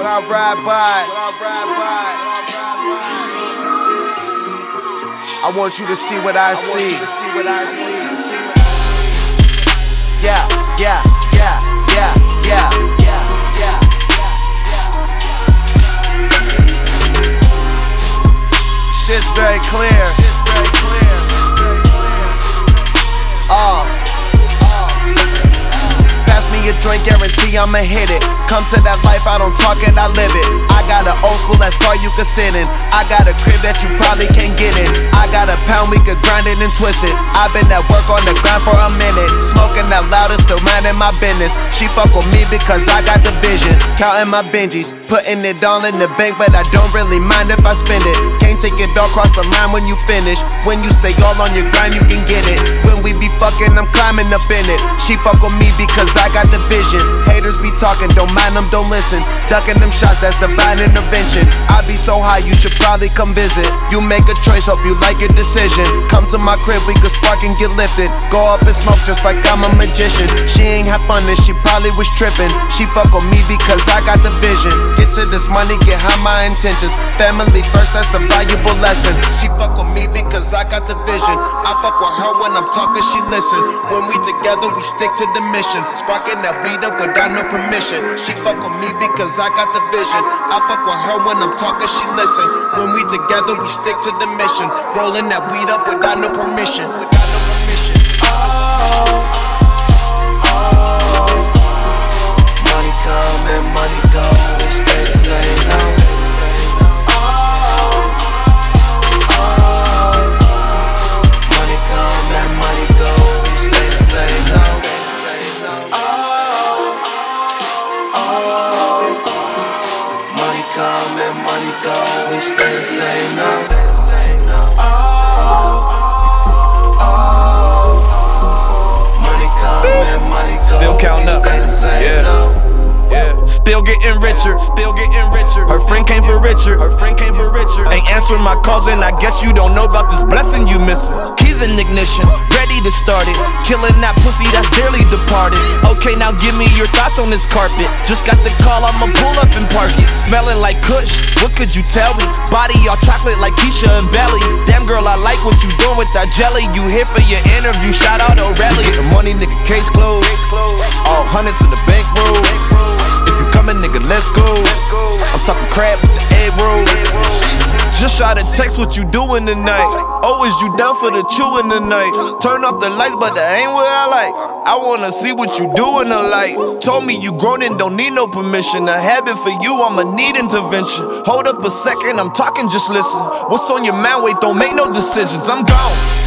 I ride by. I want you to see what I see. Yeah, yeah, yeah, yeah, yeah. Shit's very clear. A drink, guarantee I'ma hit it. Come to that life, I don't talk it, I live it. I got an old school ass car you can sit in. I got a crib that you probably can't get in. Pound, we could grind it and twist it. I've been at work on the grind for a minute. Smoking that loud and still minding my business. She fuck with me because I got the vision. Counting my Benjis, putting it all in the bank, but I don't really mind if I spend it. Can't take it all across the line when you finish. When you stay all on your grind, you can get it. When we be fucking, I'm climbing up in it. She fuck with me because I got the vision. Talking, don't mind them, don't listen. Ducking them shots, that's divine intervention. I be so high, you should probably come visit. You make a choice, hope you like your decision. Come to my crib, we could spark and get lifted. Go up and smoke just like I'm a magician. She ain't have fun and she probably was tripping. She fuck with me because I got the vision. Get to this money, get high my intentions. Family first, that's a valuable lesson. She fuck with me because I got the vision. I fuck together, we stick to the mission. Sparking that weed up without no permission. She fuck with me because I got the vision. I fuck with her when I'm talking, she listen. When we together, we stick to the mission. Rolling that weed up without no permission. Go, we stay the same now. Oh, oh. Money come and money go, Still counting we up. stay the same Yeah. now. Still getting richer. Still getting richer. Her friend came for richer. Her friend came for richer. Ain't answering my calls, then I guess you don't know about this blessing you missing. Keys in ignition, ready to start it. Killing that pussy that's dearly departed. Okay, now give me your thoughts on this carpet. Just got the call, I'ma pull up and park it. Smelling like Kush, what could you tell me? Body all chocolate like Keisha and Belly. Damn girl, I like what you doing with that jelly. You here for your interview? Shout out O'Reilly. The money, nigga, case closed. All hundreds in the bankroll. If you coming, nigga, let's go. I'm talking crab with the egg roll. Just shot a text what you doing tonight. Oh, is you down for the chewing tonight? Turn off the lights, but that ain't what I like. I wanna see what you do in the light. Told me you grown and don't need no permission. A habit for you, I'ma need intervention. Hold up a second, I'm talking, just listen. What's on your mind? Wait, don't make no decisions. I'm gone.